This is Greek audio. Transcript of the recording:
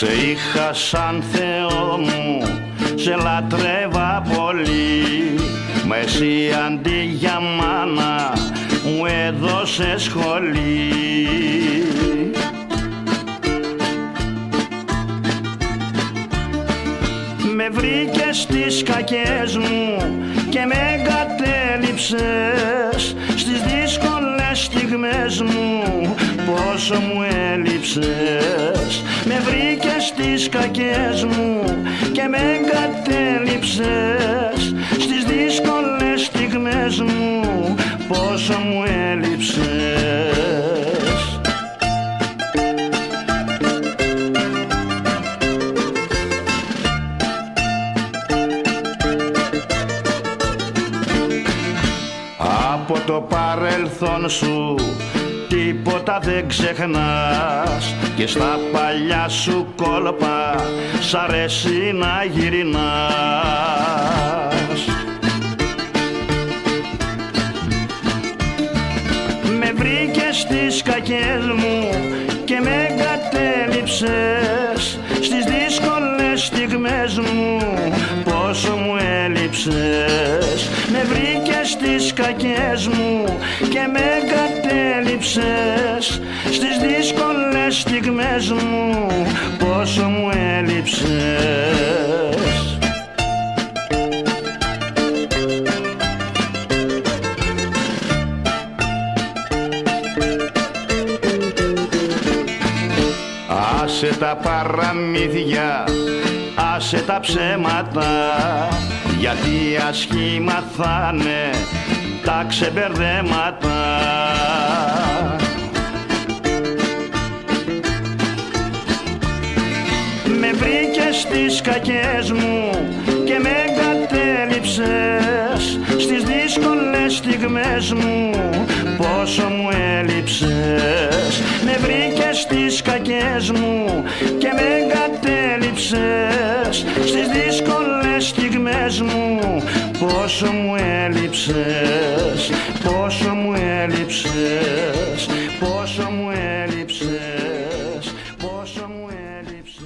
Σε είχα σαν Θεό μου, σε λατρεύα πολύ. Μα εσύ αντί για μάνα μου έδωσες σχολή. Με βρήκες στις κακές μου και με εγκατέλειψες. Στις δύσκολες στιγμές μου πόσο μου έλειψες. Με βρήκες στις κακές μου και με εγκατέλειψες Στις δύσκολες στιγμές μου πόσο μου έλειψες. Από το παρελθόν σου τίποτα δεν ξεχνάς. Και στα παλιά σου κόλπα σ' αρέσει να γυρνάς. Με βρήκες στις κακές μου και με εγκατέλειψες. Στις δύσκολες στιγμές μου πόσο μου έλειψες. Με βρήκες στις κακές μου και με εγκατέλειψες στις δύσκολες στιγμές μου πόσο μου έλειψες. Άσε τα παραμύθια, άσε τα ψέματα γιατί ασχήμα θα είναι τα ξεμπερδέματα Με βρήκες στις κακές μου και με εγκατέλειψες στις δύσκολες στιγμές μου. Πόσο μου έλειψες. Με βρήκες στις κακές μου και με εγκατέλειψες στις δύσκολες στιγμές μου. Πόσο μου έλειψες. Πόσο μου έλειψες. Πόσο μου έλειψες